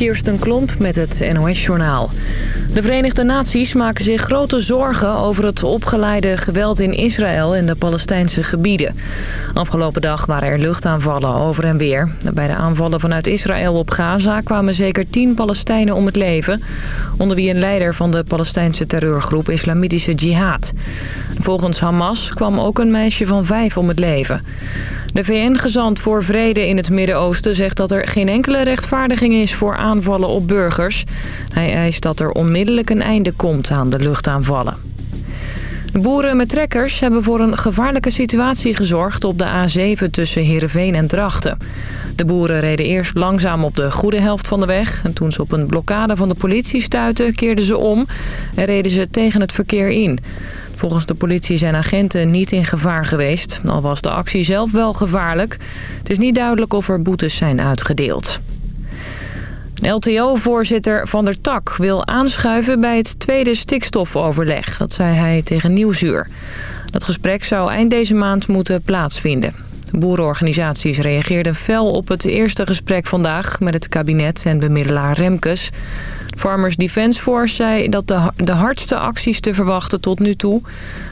Kirsten Klomp met het NOS-journaal. De Verenigde Naties maken zich grote zorgen over het opgeleide geweld in Israël en de Palestijnse gebieden. Afgelopen dag waren er luchtaanvallen over en weer. Bij de aanvallen vanuit Israël op Gaza kwamen zeker tien Palestijnen om het leven. Onder wie een leider van de Palestijnse terreurgroep Islamitische Jihad. Volgens Hamas kwam ook een meisje van vijf om het leven. De VN-gezant voor Vrede in het Midden-Oosten zegt dat er geen enkele rechtvaardiging is voor aanvallen op burgers. Hij eist dat er onmiddellijk een einde komt aan de luchtaanvallen. Boeren met trekkers hebben voor een gevaarlijke situatie gezorgd op de A7 tussen Heerenveen en Drachten. De boeren reden eerst langzaam op de goede helft van de weg. En toen ze op een blokkade van de politie stuitten, keerden ze om en reden ze tegen het verkeer in. Volgens de politie zijn agenten niet in gevaar geweest. Al was de actie zelf wel gevaarlijk. Het is niet duidelijk of er boetes zijn uitgedeeld. LTO-voorzitter Van der Tak wil aanschuiven bij het tweede stikstofoverleg. Dat zei hij tegen Nieuwsuur. Dat gesprek zou eind deze maand moeten plaatsvinden. Boerenorganisaties reageerden fel op het eerste gesprek vandaag... met het kabinet en bemiddelaar Remkes. Farmers Defence Force zei dat de, de hardste acties te verwachten tot nu toe.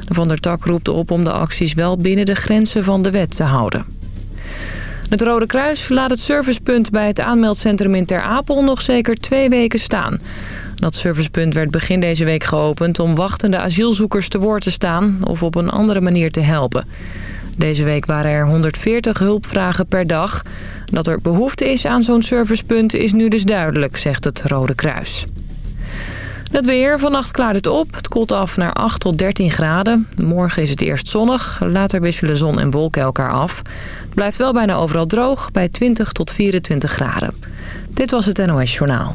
Van der Tak roept op om de acties wel binnen de grenzen van de wet te houden. Het Rode Kruis laat het servicepunt bij het aanmeldcentrum in Ter Apel nog zeker twee weken staan. Dat servicepunt werd begin deze week geopend om wachtende asielzoekers te woord te staan of op een andere manier te helpen. Deze week waren er 140 hulpvragen per dag. Dat er behoefte is aan zo'n servicepunt is nu dus duidelijk, zegt het Rode Kruis. Het weer. Vannacht klaart het op. Het koelt af naar 8 tot 13 graden. Morgen is het eerst zonnig. Later wisselen zon en wolken elkaar af. Het blijft wel bijna overal droog bij 20 tot 24 graden. Dit was het NOS Journaal.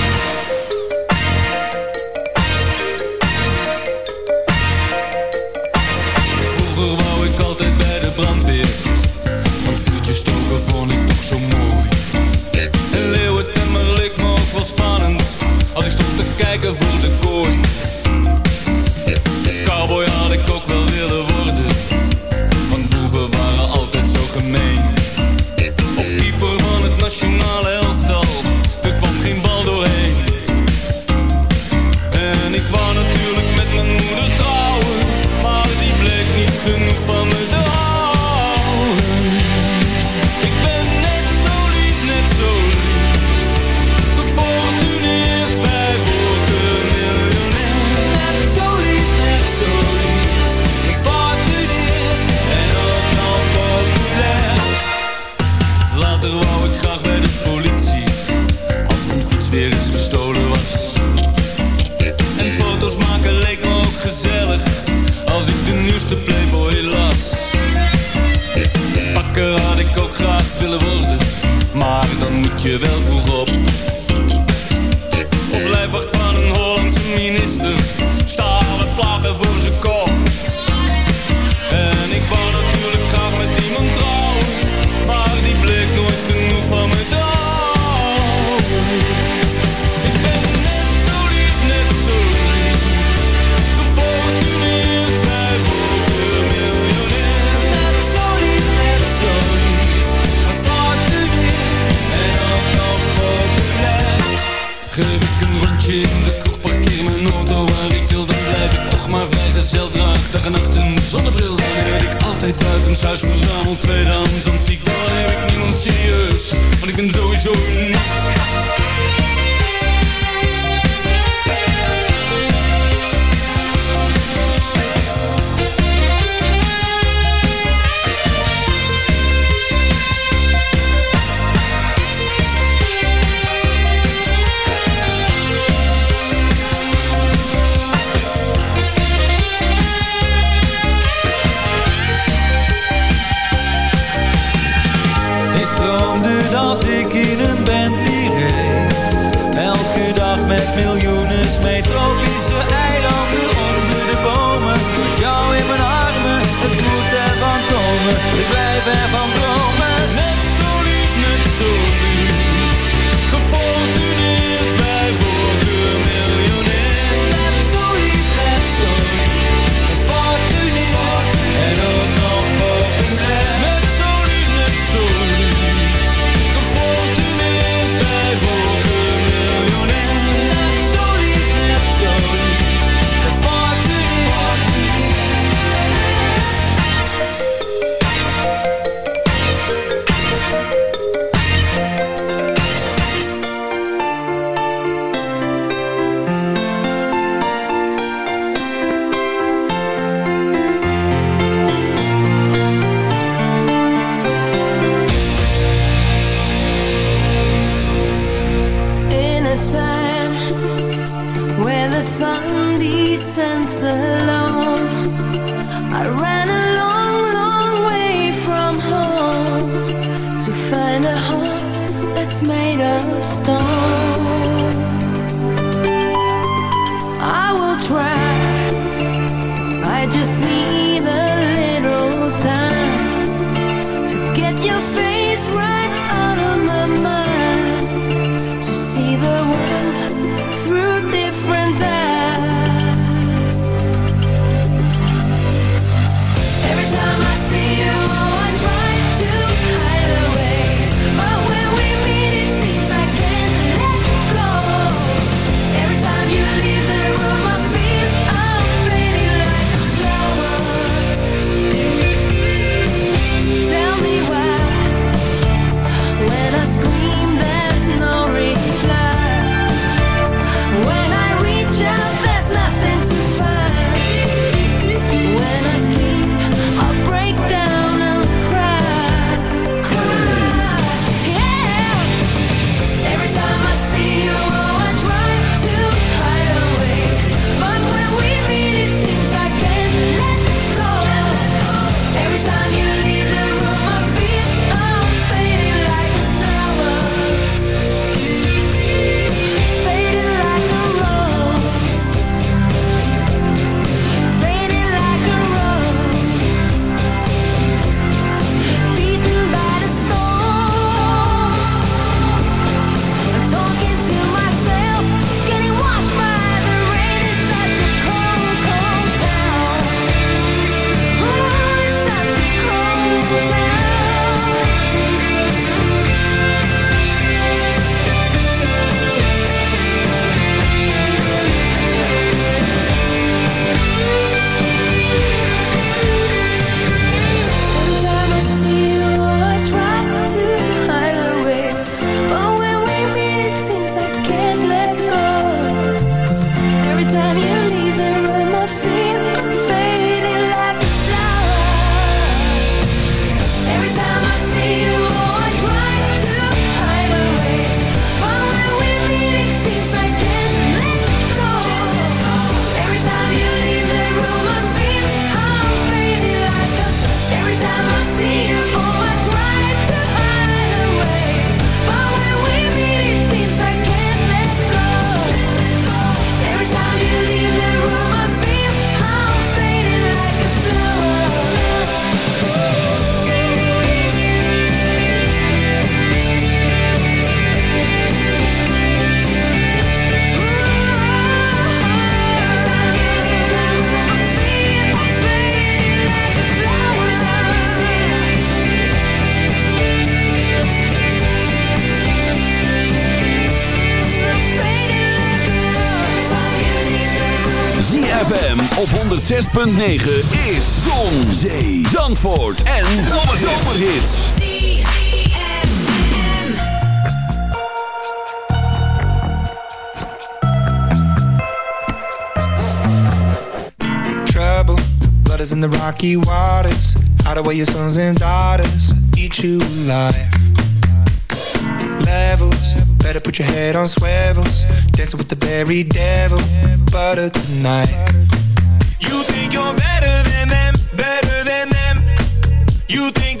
106.9 is Zon, Zee, Zandvoort en Zomerhits. Trouble, blood is in the rocky waters. Hide away your sons and daughters, eat you alive. Levels, better put your head on swivels. Dancing with the berry devil, butter tonight. you think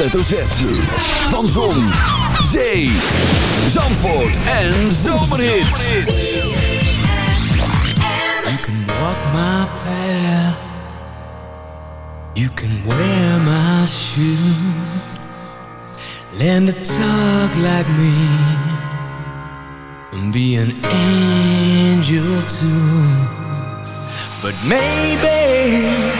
hoofdletter Z. Van Zon, Zee, Zandvoort en Zomerhit. You can walk my path. You can wear my shoes. Learn to talk like me. And be an angel too. But maybe...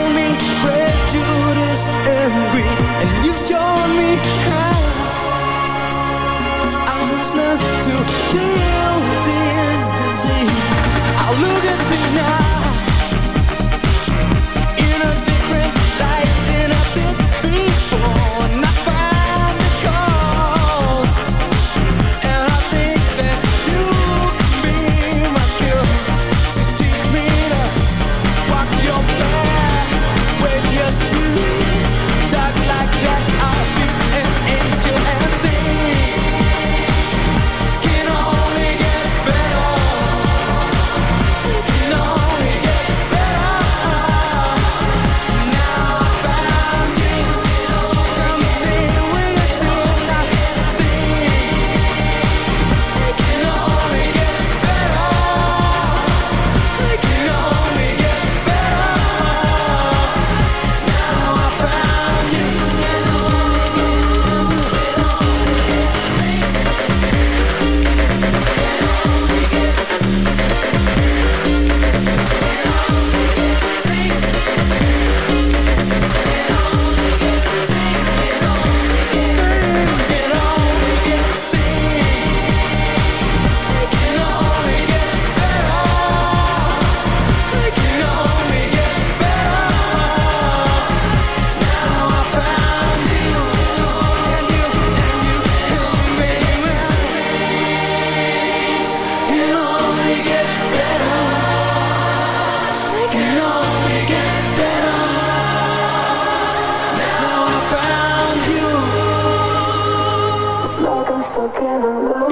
me and And you've shown me how I must learn to deal with this disease. I look at things now. can I lose.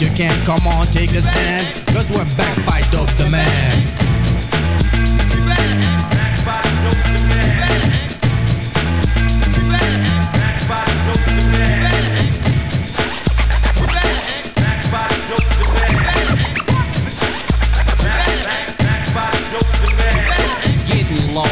you can't come on, take a stand. Cause we're back, by Dope the Man. Getting low,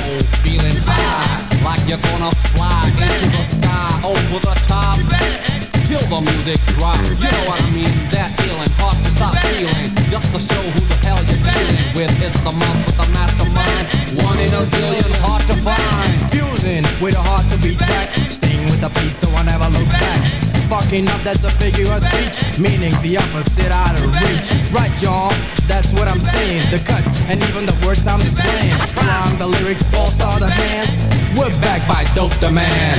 feeling high, like you're gonna fly into the sky over the top. Dope the music drops. You know what I mean? That feeling, hard to stop feeling. Just to show who the hell you're dealing with. It's the month with the mastermind. One in a zillion, hard to find. Fusing with a heart to be tracked. Staying with the peace so I never look back. Fucking up, that's a figure of speech. Meaning the opposite out of reach. Right, y'all, that's what I'm saying. The cuts and even the words I'm displaying. Prime the lyrics, all star the hands. We're back by Dope the Man.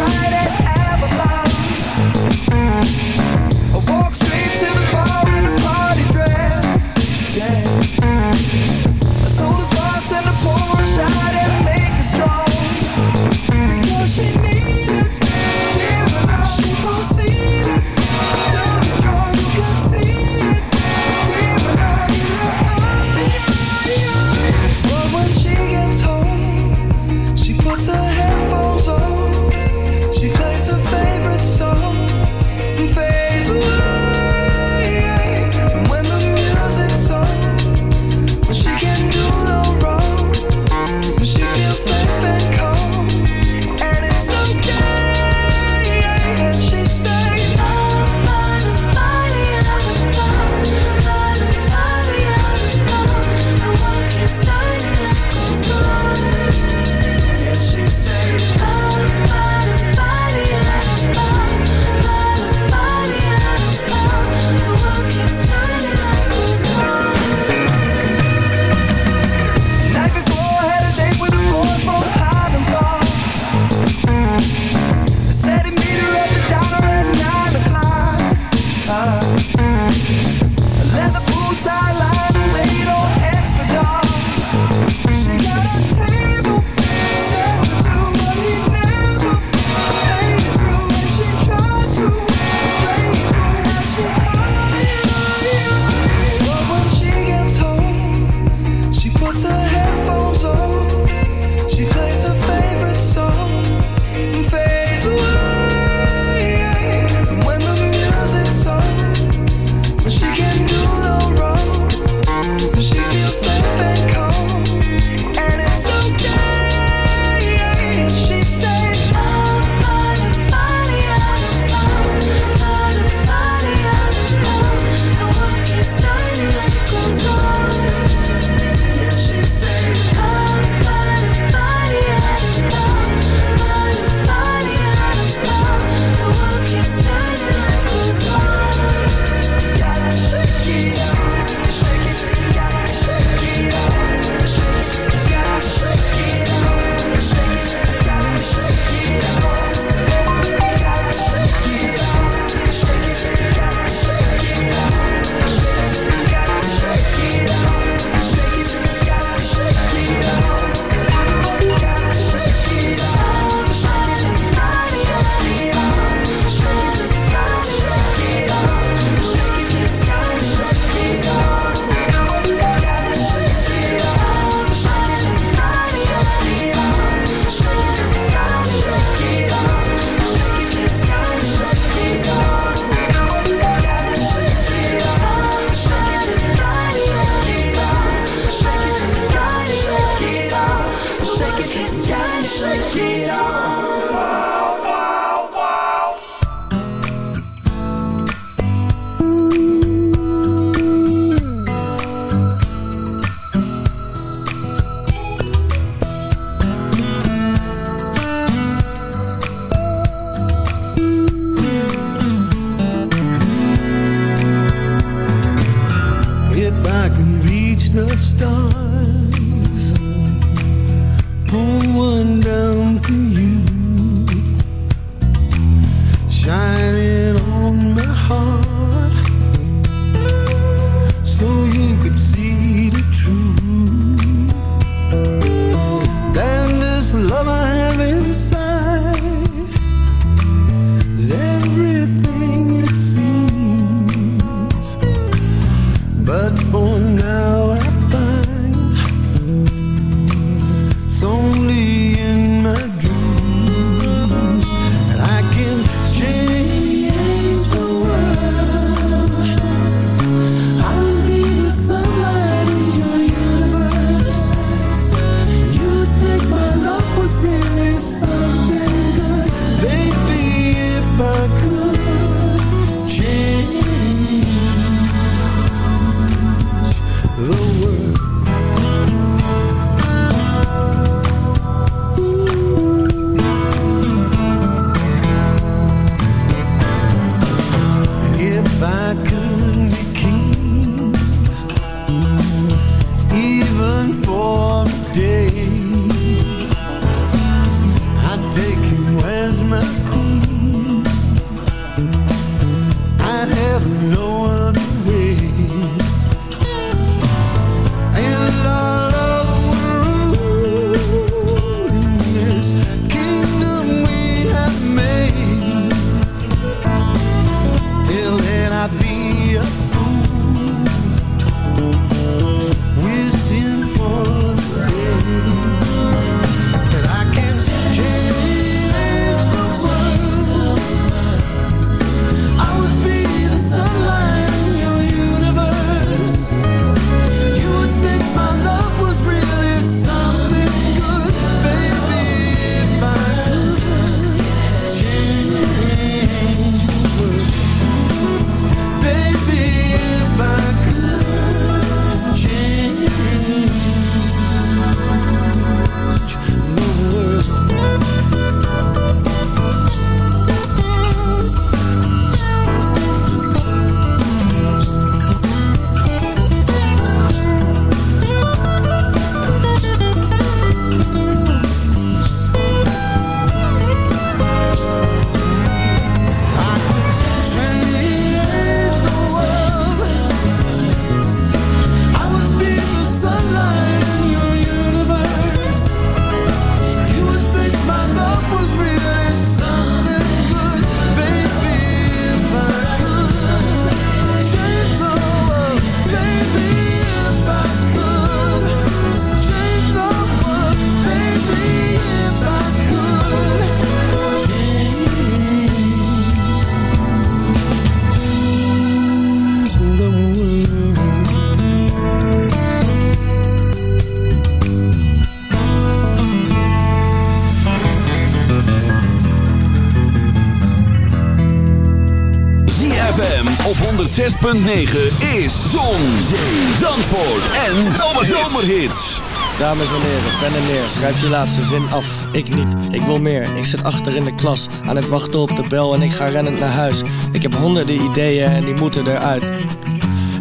right heart, 106.9 is Zon, Zandvoort en Zomerhits. Dames en heren, pen en neer, schrijf je laatste zin af. Ik niet, ik wil meer. Ik zit achter in de klas, aan het wachten op de bel en ik ga rennend naar huis. Ik heb honderden ideeën en die moeten eruit.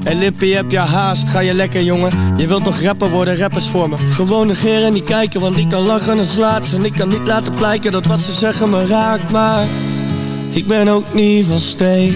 En Lippie, heb je haast? Ga je lekker, jongen? Je wilt toch rapper worden, rappers voor me. Gewoon negeren en niet kijken, want ik kan lachen en slaat. En ik kan niet laten blijken dat wat ze zeggen me raakt, maar... Ik ben ook niet van steen.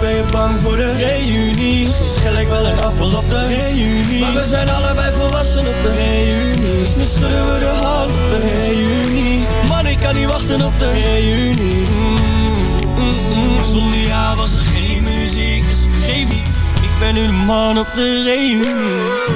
ben je bang voor de reunie? Schel ik wel een appel op de reunie. Maar we zijn allebei volwassen op de reunie. Dus nu schudden we de hand op de reunie. Man, ik kan niet wachten op de reunie. Zonder jou was er geen muziek, dus geef niet. Ik ben nu de man op de reunie.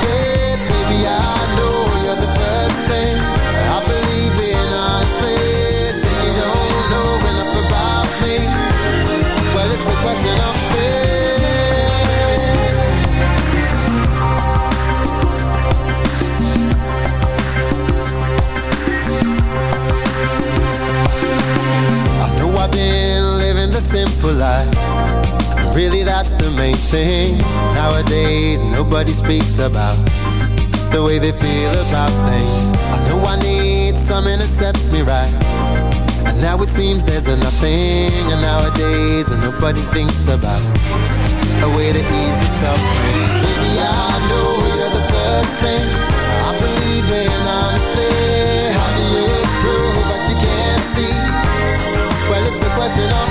about the way they feel about things. I know I need something to set me right. And now it seems there's a nothing. And nowadays, nobody thinks about a way to ease the suffering. Baby, I know you're the first thing I believe in honestly. How do you prove what you can't see? Well, it's a question of